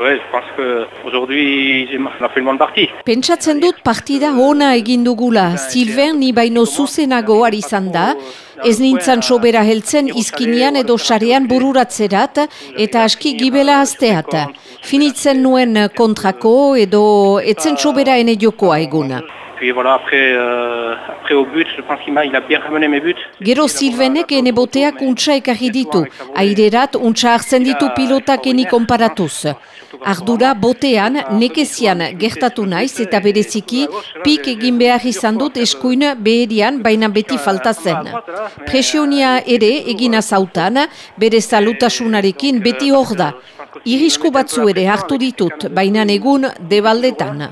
Ouais, je pense que aujourd'hui on a fait une bonne partie. Pentsatzen dut partida ona egin dugula, Silven ni baino zuzenago ari izan da, ez nintzan sobera heltzen izkinian edo sarean bururatzerat eta aski gibela azteat. Finitzen nuen kontrako edo etzen sobera ene jokoa eguna. Puis voilà, après, euh, après au but, je pense qu'il il a bien ramené mes buts. Gero Silvenek ene boteak untsa ekarri ditu, airerat untsa hartzen ditu pilotak eni konparatuz. Ardura botean, nekezian gertatu naiz eta bereziki pik egin behar izan dut eskuin beherian baina beti falta zen. Presionia ere egin azautan, bere salutasunarekin beti hor da. Irisku batzu ere hartu ditut, baina egun debaldetan.